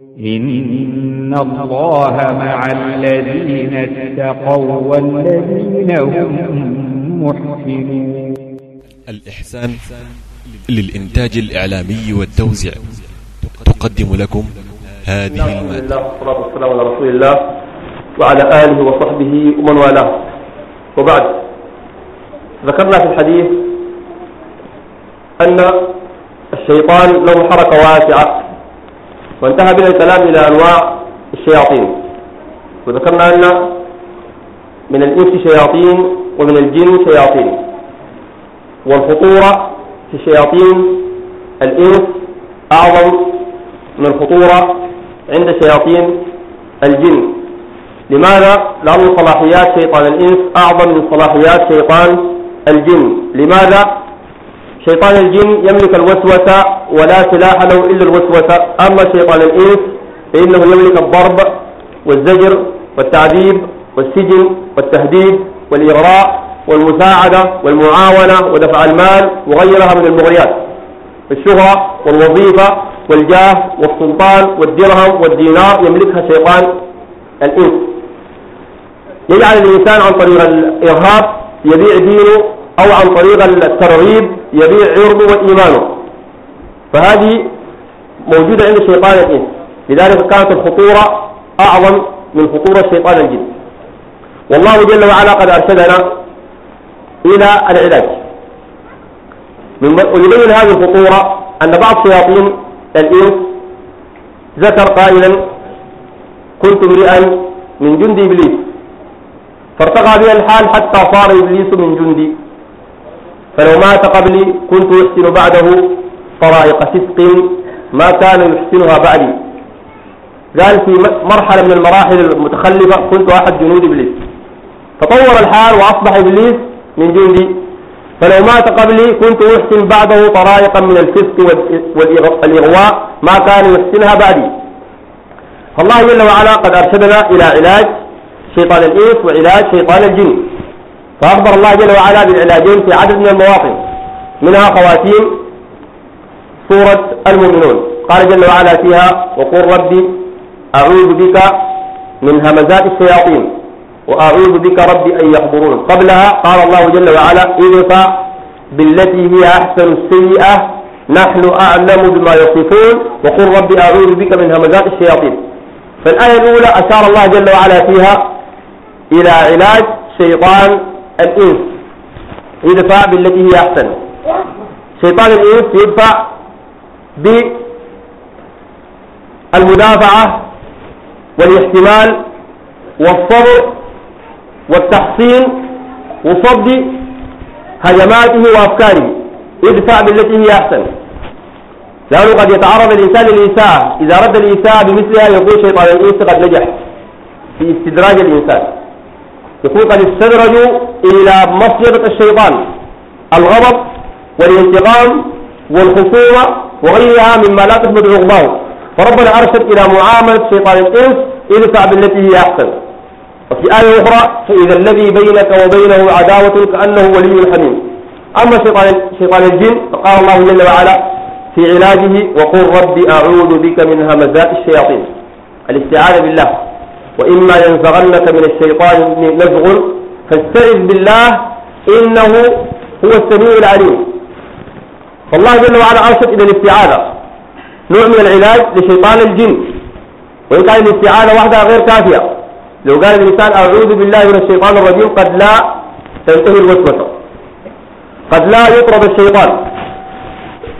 إن الله مع الذين اتقوا والذين هم محسنون الإحسان للإنتاج الإعلامي والتوزيع. تقدم لكم هذه المادة. والصلاة والسلام على رسول الله وعلى آله وصحبه ومن والاه. وبعد ذكرنا في الحديث أن الشيطان له حركة واسعة. وانتهى بنا الكلام إلى أنواع الشياطين وذكرنا أن من الإنس شياطين ومن الجن شياطين والخطورة في شياطين الإنس أعظم من الخطورة عند شياطين الجن لماذا؟ لأن صلاحيات شيطان الإنس أعظم من صلاحيات شيطان الجن لماذا؟ شيطان الجن يملك الوسوسة ولا سلاح له إلا الوسوسة. أما شيطان الإنس فإنه يملك الضرب والزجر والتعذيب والسجن والتهديد والإغراء والمساعدة والمعاونة ودفع المال وغيرها من المغريات. الشهرة والوظيفة والجاه والسلطان والدرهم والدينار يملكها شيطان الإنس. يجعل الإنسان عن طريق الإرهاب يبيع دينه أو عن طريق الترغيب يبيع عرضه وإيمانه. فهذه موجودة عند شيطان الإنس لذلك كانت الخطورة أعظم من خطورة شيطان الجن والله جل وعلا قد أرشدنا إلى العلاج. ويبين هذه الخطورة أن بعض شياطين الإنس ذكر قائلا كنت امرئا من جند إبليس. فارتقى بي الحال حتى صار إبليس من جندي. فلو مات قبلي كنت أحسن بعده طرائق صدق ما كان يحسنها بعدي. قال في مرحلة من المراحل المتخلفة كنت أحد جنود إبليس. تطور الحال وأصبح إبليس من جندي. فلو مات قبلي كنت أحسن بعده طرائقا من الفسق والإغواء ما كان يحسنها بعدي. فالله جل وعلا قد أرشدنا إلى علاج شيطان الإنس وعلاج شيطان الجن. فأخبر الله جل وعلا بالعلاجين في عدد من المواطن. منها خواتيم سورة المؤمنون. قال جل وعلا فيها وقل ربي أعوذ بك من همزات الشياطين وأعوذ بك ربي أن يحضرون. قبلها قال الله جل وعلا ادفع بالتي هي أحسن السيئة نحن أعلم بما يصفون وقل ربي أعوذ بك من همزات الشياطين. فالآية الأولى أشار الله جل وعلا فيها إلى علاج شيطان الإنس. يدفع بالتي هي أحسن. شيطان الإنس يدفع بالمدافعة والاحتمال والصبر والتحصين وصد هجماته وأفكاره. ادفع بالتي هي أحسن. لأنه قد يتعرض الإنسان للإساءة إذا رد الإساءة بمثلها يقول شيطان الإنس قد نجح في استدراج الإنسان. يكون قد استدرجوا إلى مصيدة الشيطان الغضب والانتقام والخصومة وغيرها مما لا تثبت عقباه. فربنا أرشد إلى معاملة شيطان الإنس ادفع بالتي هي أحسن. وفي آية أخرى فإذا الذي بينك وبينه عداوة كأنه ولي حميم. أما شيطان شيطان الجن فقال الله جل وعلا في علاجه وقل ربي أعوذ بك من همزات الشياطين. الاستعاذة بالله. وإما ينزغنك من الشيطان نزغ فاستعذ بالله إنه هو السميع العليم. فالله جل وعلا أرشد إلى الاستعاذة. نوع من العلاج لشيطان الجن. وإن كان الاستعاذة وحدها غير كافية. لو قال الإنسان أعوذ بالله من الشيطان الرجيم قد لا تنتهي الوسوسة. قد لا يطرد الشيطان.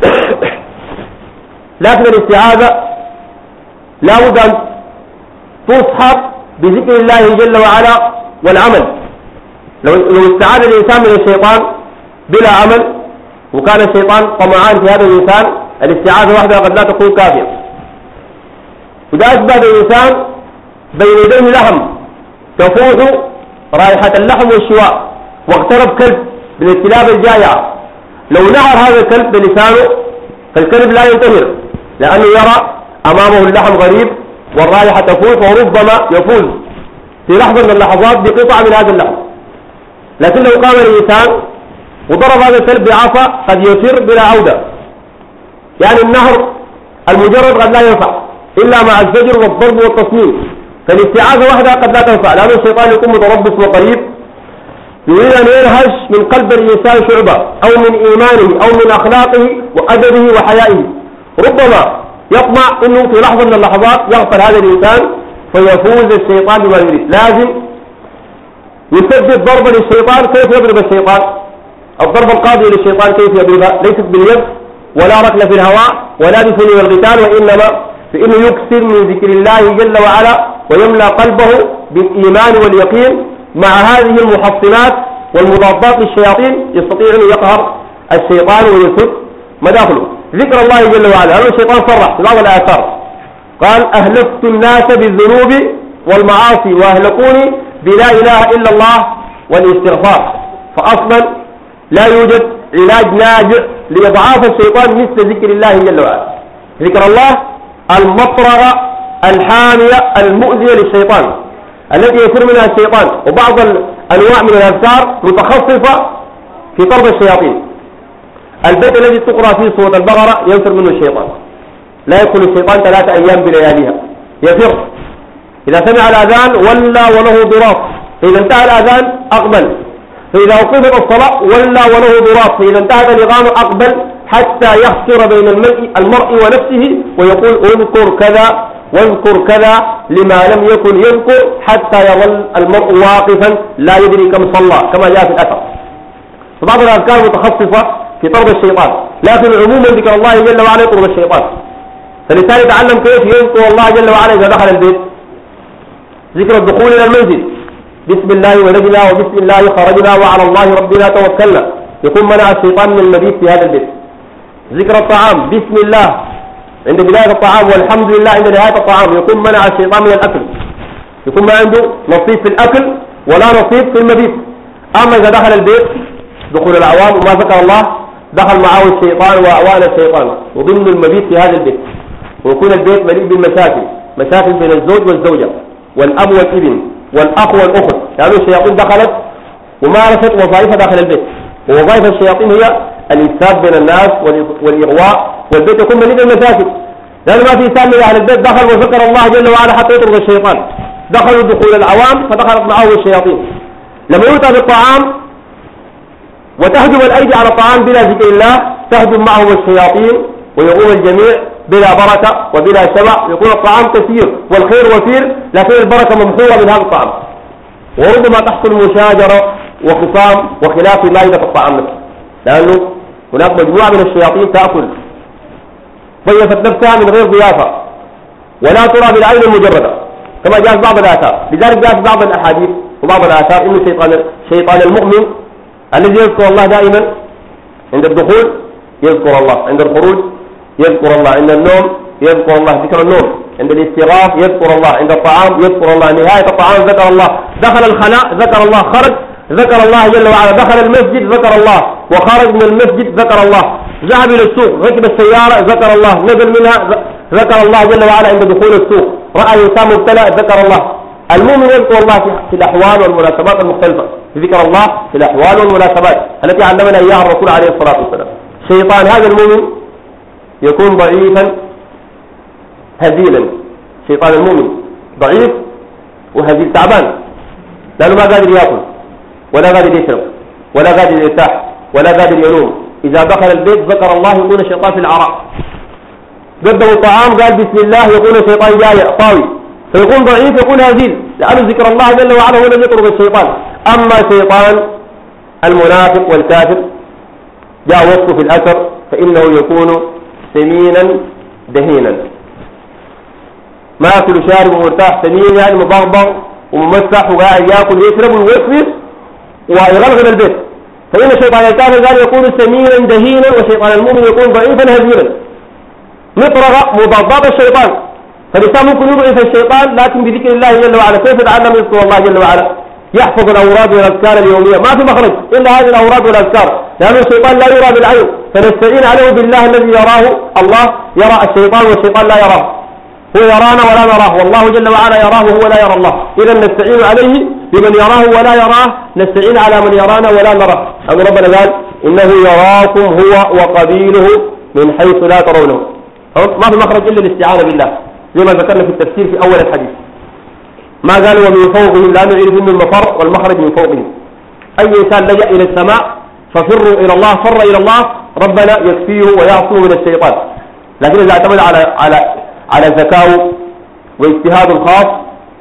لكن الاستعاذة لا بد تصحب بذكر الله جل وعلا والعمل. لو لو استعاذ الإنسان من الشيطان بلا عمل وكان الشيطان طمعان في هذا الإنسان الاستعاذة وحدها قد لا تكون كافية. وإذا أثبت الإنسان بين يديه لحم تفوح رائحة اللحم والشواء واقترب كلب من الكلاب الجائعة لو نهر هذا الكلب بلسانه فالكلب لا ينتهر لأنه يرى أمامه اللحم غريب والرائحة تفوح وربما يفوز. في لحظة من اللحظات بقطعة من هذا اللحم لكن لو قام الإنسان وضرب هذا الكلب بعصا قد يسير بلا عودة. يعني النهر المجرد قد لا ينفع إلا مع الزجر والضرب والتصميم. فالاستعاذة وحدها قد لا تنفع لأن الشيطان يكون متربص وقريب. يريد أن ينهش من قلب الإنسان شعبة أو من إيمانه أو من أخلاقه وأدبه وحيائه. ربما يطمع أنه في لحظة من اللحظات يغفل هذا الإنسان فيفوز الشيطان بما يريد. لازم يسدد ضربا للشيطان كيف يضرب الشيطان؟ الضربة القاضية للشيطان كيف يضربها ليست باليد ولا ركل في الهواء ولا بفني القتال وإنما فإنه يكثر من ذكر الله جل وعلا ويملأ قلبه بالإيمان واليقين مع هذه المحصنات والمضادات للشياطين يستطيع أن يقهر الشيطان ويسد مداخله. ذكر الله جل وعلا. لأن الشيطان صرح في بعض الآثار؟ قال أهلكت الناس بالذنوب والمعاصي وأهلكوني بلا إله إلا الله والاستغفار. فأصلا لا يوجد علاج ناجع لإضعاف الشيطان مثل ذكر الله جل وعلا. ذكر الله المطرغة الحامية المؤذية للشيطان التي يفر منها الشيطان. وبعض الأنواع من الأذكار متخصصة في طرد الشياطين. البيت الذي تقرأ فيه سورة البقرة ينفر منه الشيطان. لا يدخل الشيطان ثلاثة أيام بلياليها. يفر. إذا سمع الأذان ولى وله ضراط فإذا انتهى الأذان أقبل. فإذا أقيمت الصلاة ولى وله ضراط فإذا انتهت الإقامة أقبل حتى يخسر بين المرء ونفسه ويقول اذكر كذا واذكر كذا لما لم يكن يذكر حتى يظل المرء واقفا لا يدري كم صلى كما جاء في الأثر. فبعض الأذكار متخصصة في طرد الشيطان. لكن عموما ذكر الله جل وعلا يطرد الشيطان. فالإنسان يتعلم كيف يذكر الله جل وعلا إذا دخل البيت. ذكر الدخول إلى المنزل. بسم الله ولدنا وبسم الله خرجنا وعلى الله ربنا توكلنا. يكون منع الشيطان من المبيت في هذا البيت. ذكر الطعام. بسم الله. عند بداية الطعام والحمد لله عند نهاية الطعام. يكون منع الشيطان من الأكل. يكون ما عنده نصيب في الأكل ولا نصيب في المبيت. أما إذا دخل البيت دخول العوام وما ذكر الله دخل معه الشيطان وأعوان الشيطان. وضمن المبيت في هذا البيت. ويكون البيت مليء بالمشاكل. مشاكل بين الزوج والزوجة. والأب والابن. والأخ والأخت. يعني الشياطين دخلت ومارست وظائفها داخل البيت. ووظائف الشياطين هي الإفساد بين الناس والإغواء. والبيت يكون مليء بالمشاكل. لأن ما في من أهل البيت دخل وذكر الله جل وعلا حتى يطرد الشيطان. دخلوا دخول العوام فدخلت معه الشياطين. لما يؤتى بالطعام وتهجم الأيدي على الطعام بلا ذكر الله تهجم معهم الشياطين ويقوم الجميع بلا بركة وبلا شبع يكون الطعام كثير والخير وفير لكن البركة ممحورة من هذا الطعام. وربما تحصل مشاجرة وخصام وخلاف مائدة الطعام نفسه لأنه هناك مجموعة من الشياطين تأكل. ضيفت نفسها من غير ضيافة ولا ترى بالعين المجردة كما جاء في بعض الآثار. لذلك جاء في بعض الأحاديث وبعض الآثار إن شيطان شيطان المؤمن الذي يذكر الله دائما عند الدخول يذكر الله عند الخروج يذكر الله عند النوم يذكر الله ذكر النوم. عند الاستغاث يذكر الله عند الطعام يذكر الله نهاية الطعام ذكر الله. دخل الخلاء ذكر الله خرج ذكر الله جل وعلا. دخل المسجد ذكر الله. وخرج من المسجد ذكر الله. ذهب إلى السوق ركب السيارة ذكر الله. نزل منها ذكر الله جل وعلا عند دخول السوق. رأى إنسان مبتلى ذكر الله. المؤمن يذكر الله في الأحوال والمناسبات المختلفة. ذكر الله في الأحوال والمناسبات التي علمنا إياها الرسول عليه الصلاة والسلام. شيطان هذا المؤمن يكون ضعيفا هزيلا. شيطان المؤمن ضعيف وهزيل تعبان. لأنه ما قادر يأكل ولا قادر يشرب ولا قادر يرتاح ولا قادر ينوم. إذا دخل البيت ذكر الله يكون الشيطان في العراء قدموا الطعام قال بسم الله يكون الشيطان جاي طاوي. فيكون ضعيف يكون هزيل. لأنه ذكر الله جل وعلا هو الذي يطرد الشيطان. أما شيطان المنافق والكافر جاء وصفه في الأثر فإنه يكون سمينا دهينا. ما ياكل شارب ومرتاح سمين يعني مبغبغ وممسح وقاعد يأكل ويشرب ويوسوس ويغلغل البيت. فإن الشيطان الكافر قال يكون سمينا دهينا وشيطان المؤمن يكون ضعيفا هزيلا. مطرغ مضادات الشيطان. فالإنسان ممكن يضعف الشيطان لكن بذكر الله جل وعلا كيف يتعلم يذكر الله جل وعلا؟ يحفظ الأوراد والأذكار اليومية. ما في مخرج إلا هذه الأوراد والأذكار. لأن الشيطان لا يرى بالعين. فنستعين عليه بالله الذي يراه. الله يرى الشيطان والشيطان لا يراه. هو يرانا ولا نراه. والله جل وعلا يراه وهو لا يرى الله. إذا نستعين عليه بمن يراه ولا يراه. نستعين على من يرانا ولا نراه. أن ربنا قال إنه يراكم هو وقبيله من حيث لا ترونه. ما في مخرج إلا الاستعانة بالله. زي ما ذكرنا في التفسير في أول الحديث. ما قال ومن فوقهم لا نعرف من المفر والمخرج من فوقهم. أي إنسان لجأ إلى السماء ففروا إلى الله فر إلى الله ربنا يكفيه ويعصمه من الشيطان. لكن إذا اعتمد على على على ذكاء واجتهاد خاص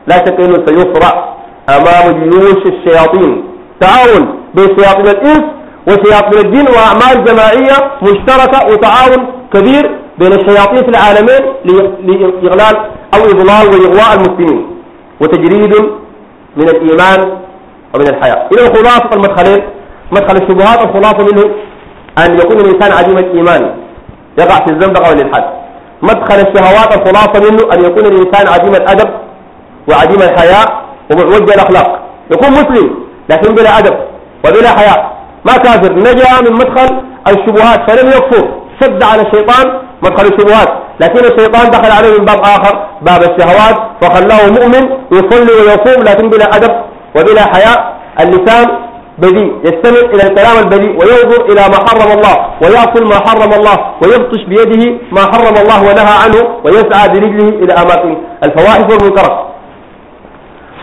لا شك أنه سيصرع أمام جيوش الشياطين. تعاون بين شياطين الإنس وشياطين الجن وأعمال جماعية مشتركة وتعاون كبير بين الشياطين في العالمين لإغلال أو إضلال وإغواء المسلمين. وتجريد من الإيمان ومن الحياة. إلى خلاصة المدخلين مدخل الشبهات الخلاصة منه أن يكون الإنسان عديم الإيمان. يقع في الزندقة والإلحاد مدخل الشهوات الخلاصة منه أن يكون الإنسان عديم الأدب وعديم الحياء ومعوج الأخلاق. يكون مسلم لكن بلا أدب وبلا حياء ما كافر. نجا من مدخل الشبهات. فلم يكفر. شد على الشيطان مدخل الشبهات. لكن الشيطان دخل عليه من باب آخر باب الشهوات فخلاه مؤمن يصلي ويصوم لكن بلا أدب وبلا حياء. اللسان بذيء يستمع إلى الكلام البذيء وينظر إلى ما حرم الله ويأكل ما حرم الله ويبطش بيده ما حرم الله ونهى عنه ويسعى برجله إلى أماكن الفواحش والمنكرات.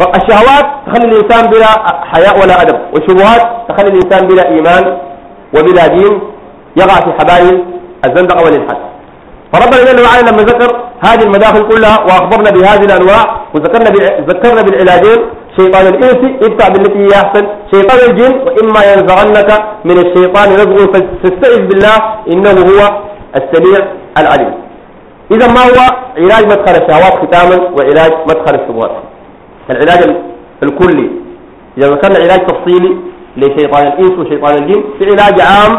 فالشهوات تخلي الإنسان بلا حياء ولا أدب والشبهات تخلي الإنسان بلا إيمان وبلا دين يقع في حبائل الزندقة والإلحاد. فربنا جل وعلا لما ذكر هذه المداخل كلها وأخبرنا بهذه الأنواع وذكرنا ذكرنا بالعلاجين شيطان الإنس ادفع بالتي هي أحسن. شيطان الجن وإما ينزغنك من الشيطان نزغ فاستعذ بالله إنه هو السميع العليم. إذا ما هو علاج مدخل الشهوات ختاما وعلاج مدخل الشبهات؟ العلاج الكلي. إذا ذكرنا علاج تفصيلي لشيطان الإنس وشيطان الجن في علاج عام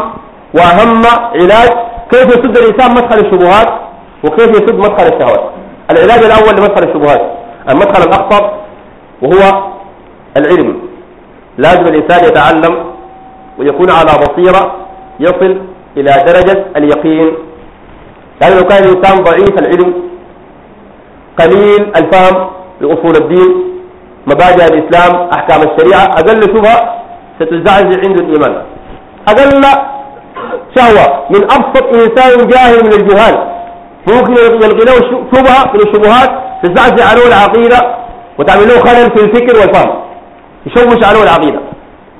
وأهم علاج كيف يسد الإنسان مدخل الشبهات وكيف يسد مدخل الشهوات؟ العلاج الأول لمدخل الشبهات. المدخل الأخطر وهو العلم. لازم الإنسان يتعلم ويكون على بصيرة يصل إلى درجة اليقين. لأنه لو كان الإنسان ضعيف العلم قليل الفهم لأصول الدين مبادئ الإسلام أحكام الشريعة أقل شبهة ستزعزع عنده الإيمان. أقل شهوة من أبسط إنسان جاهل من الجهال. ممكن يلقي له شبهة من الشبهات تزعزع عنه العقيدة وتعمل له خلل في الفكر والفهم. يشوش عليه العقيدة.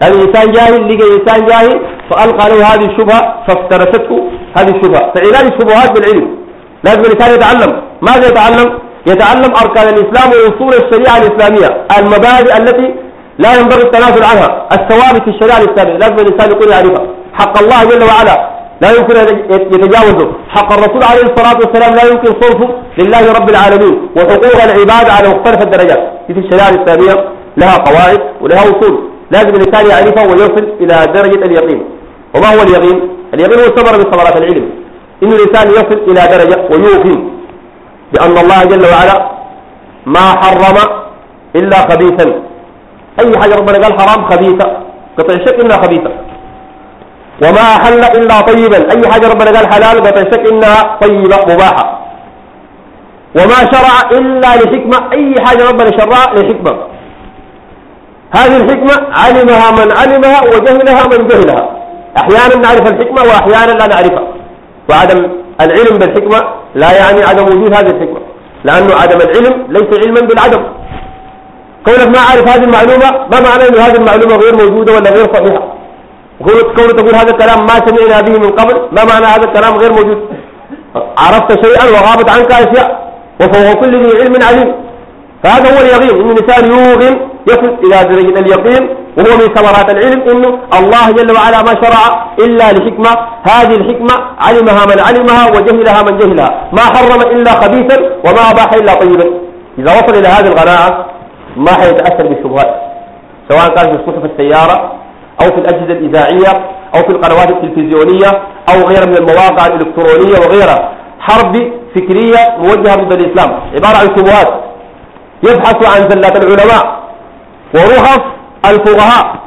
هذا إنسان جاهل لقى إنسان جاهل فألقى له هذه الشبهة فافترسته هذه الشبهة. فعلاج الشبهات بالعلم لازم الإنسان يتعلم. ماذا يتعلم؟ يتعلم أركان الإسلام وأصول الشريعة الإسلامية. المبادئ التي لا ينبغي التنازل عنها الثوابت في الشريعة الإسلامية. لازم الإنسان يكون يعرفها. حق الله جل وعلا. لا يمكن يتجاوزه. حق الرسول عليه الصلاة والسلام لا يمكن صرفه لله رب العالمين. وحقوق العباد على مختلف الدرجات. في الشريعة الإسلامية لها قواعد ولها أصول. لازم الإنسان يعرفها ويصل إلى درجة اليقين. وما هو اليقين؟ اليقين هو ثمرة من ثمرات العلم. إن الإنسان يصل إلى درجة ويوقن بأن الله جل وعلا ما حرم إلا خبيثا. أي حاجة ربنا قال حرام خبيثة. قطع الشك إنها خبيثة. وما أحل إلا طيبا. أي حاجة ربنا قال حلال الشك إنها طيبة مباحة. وما شرع إلا لحكمة. أي حاجة ربنا شرع لحكمة. هذه الحكمة علمها من علمها وجهلها من جهلها. أحيانا نعرف الحكمة وأحيانا لا نعرفها. وعدم العلم بالحكمة لا يعني عدم وجود هذه الحكمة. لأنه عدم العلم ليس علما بالعدم. كونك ما عارف هذه المعلومة ما معنى أن هذه المعلومة غير موجودة ولا غير صحيحة؟ كونك تقول هذا الكلام ما سمعنا به من قبل ما معنى هذا الكلام غير موجود. عرفت شيئا وغابت عنك أشياء وفهو كل ذي علم عليم. فهذا هو اليقين إن الإنسان يوغن يصل إلى درجة اليقين وهو من ثمرات العلم إنه الله جل وعلا ما شرع إلا لحكمة هذه الحكمة علمها من علمها وجهلها من جهلها. ما حرم إلا خبيثا وما أباح إلا طيبا. إذا وصل إلى هذه القناعة ما حيتأثر بالشبهات سواء كان في صحف السيارة أو في الأجهزة الإذاعية أو في القنوات التلفزيونية أو غيرها من المواقع الإلكترونية وغيرها. حرب فكرية موجهة ضد الإسلام. عبارة عن شبهات يبحث عن زلات العلماء. ورخص الفقهاء.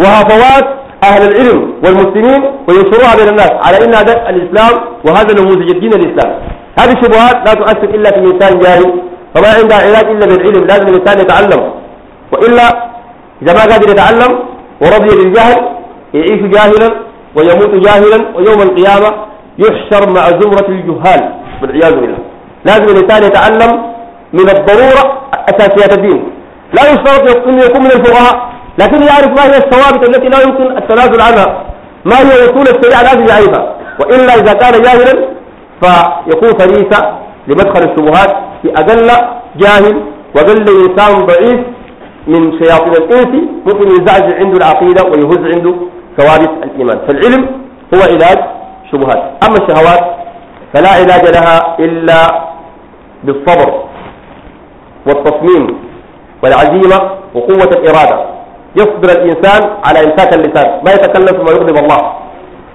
وهفوات أهل العلم والمسلمين وينشروها بين الناس. على إن هذا الإسلام وهذا نموذج الدين الإسلامي هذه الشبهات لا تؤثر إلا في إنسان جاهل فما عنده علاج إلا بالعلم. لازم الإنسان يتعلم. وإلا إذا ما قادر يتعلم ورضي بالجهل يعيش جاهلا ويموت جاهلا ويوم القيامة يحشر مع زمرة الجهال والعياذ بالله. لازم الإنسان يتعلم من الضرورة أساسيات الدين. لا يشترط أن يكون من الفقهاء لكن يعرف ما هي الثوابت التي لا يمكن التنازل عنها. ما هي وصول الشريعة لازم يعرفها وإلا إذا كان جاهلا فيكون فريسة لمدخل الشبهات في أقل جاهل وأقل إنسان ضعيف من شياطين الإنس ممكن يزعج عنده العقيدة ويهز عنده ثوابت الإيمان. فالعلم هو علاج شبهات. أما الشهوات فلا علاج لها إلا بالصبر والتصميم والعزيمة وقوة الإرادة. يصبر الإنسان على إمساك اللسان. ما يتكلم ثم يغضب الله.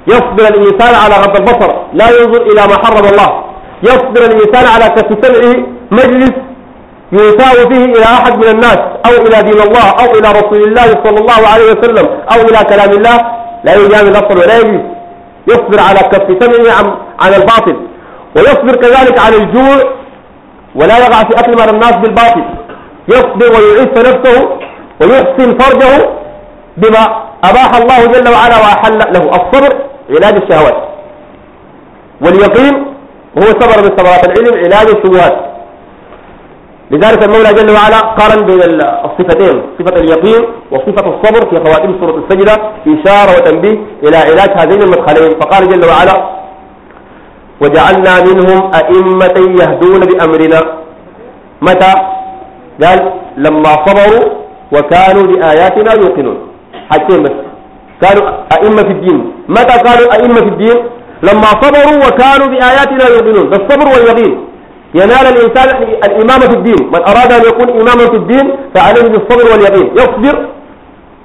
يصبر الإنسان على غض البصر. لا ينظر إلى ما حرم الله. يصبر الإنسان على كف سمعه مجلس يساء فيه إلى أحد من الناس أو إلى دين الله أو إلى رسول الله صلى الله عليه وسلم أو إلى كلام الله لا يجامل أصل ولا يجلس يصبر على كف سمعه عن, الباطل. ويصبر كذلك على الجوع ولا يقع في أكل من الناس بالباطل. يصبر ويعف نفسه ويحسن فرجه بما أباح الله جل وعلا وأحل له. الصبر علاج الشهوات. واليقين هو صبر من ثمرات العلم علاج الشبهات. لذلك المولى جل وعلا قارن بين الصفتين صفة اليقين وصفة الصبر في خواتيم سورة السجدة إشارة وتنبيه إلى علاج هذين المدخلين. فقال جل وعلا وجعلنا منهم أئمة يهدون بأمرنا. متى؟ قال لما صبروا وكانوا لآياتنا يوقنون. حاجتين بس. كانوا أئمة في الدين. متى كانوا أئمة في الدين؟ لما صبروا وكانوا بآياتنا يوقنون. بالصبر واليقين. ينال الإنسان الإمامة في الدين. من أراد أن يكون إماما في الدين فعليه بالصبر واليقين. يصبر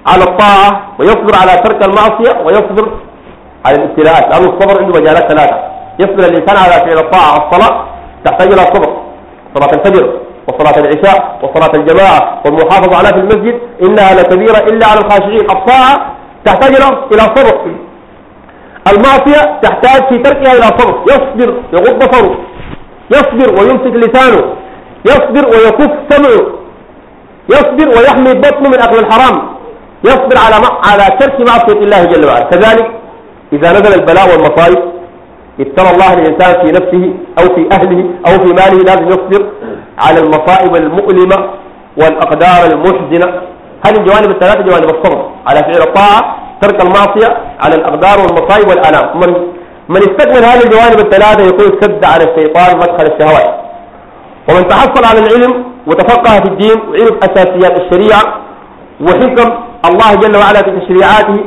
على الطاعة ويصبر على ترك المعصية ويصبر على الابتلاءات. لأن الصبر عنده مجالات ثلاثة. يصبر الإنسان على فعل الطاعة الصلاة تحتاج إلى صبر. صلاة الفجر وصلاة العشاء وصلاة الجماعة والمحافظة على في المسجد إنها لكبيرة إلا على الخاشعين. الطاعة تحتاج إلى صبر. المعصية تحتاج في تركها إلى صبر. يصبر يغض بصره. يصبر ويمسك لسانه يصبر ويكف سمعه يصبر ويحمي بطنه من أكل الحرام يصبر على على ترك معصية الله جل وعلا. كذلك إذا نزل البلاء والمصائب ابتلى الله الإنسان في نفسه أو في أهله أو في ماله لازم يصبر على المصائب المؤلمة والأقدار المحزنة. هذه الجوانب الثلاثة جوانب الصبر. على فعل الطاعة ترك المعصية على الأقدار والمصائب والآلام. من استكمل هذه الجوانب الثلاثة يكون سد على الشيطان مدخل الشهوات. ومن تحصل على العلم وتفقه في الدين وعرف أساسيات الشريعة وحكم الله جل وعلا في تشريعاته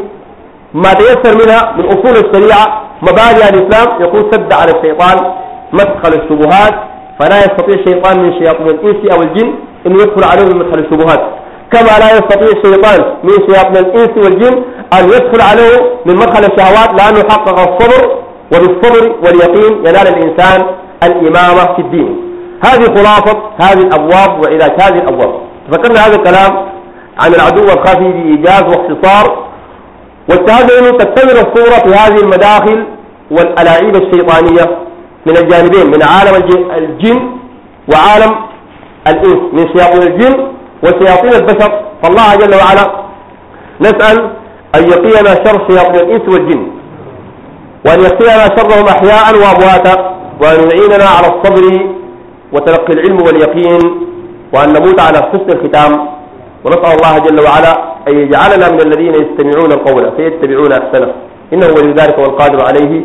ما تيسر منها من أصول الشريعة مبادئ الإسلام يكون سد على الشيطان مدخل الشبهات فلا يستطيع الشيطان من شياطين الإنس أو الجن أن يدخل عليه من مدخل الشبهات. كما لا يستطيع الشيطان من شياطين الإنس والجن أن يدخل عليه من مدخل الشهوات لأنه حقق الصبر وبالصبر واليقين ينال الإنسان الإمامة في الدين. هذه خلاصة هذه الأبواب وعلاج هذه الأبواب. تذكرنا هذا الكلام عن العدو الخفي بإيجاز واختصار. واجتهدنا أنه تكتمل الصورة في هذه المداخل والألاعيب الشيطانية من الجانبين من عالم الجن وعالم الإنس من شياطين الجن وشياطين البشر. فالله جل وعلا نسأل أن يقينا شر شياطين الإنس والجن. وأن يقينا شرهم أحياء وأمواتا وأن يعيننا على الصبر وتلقي العلم واليقين وأن نموت على حسن الختام. ونسأل الله جل وعلا أن يجعلنا من الذين يستمعون القول فيتبعون أحسنه. إنه ولي ذلك والقادر عليه.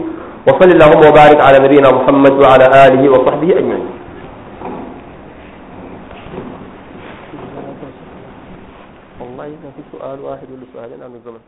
وصل اللهم وبارك على نبينا محمد وعلى آله وصحبه أجمعين. والله إذا في سؤال واحد ولا سؤالين عن الزمن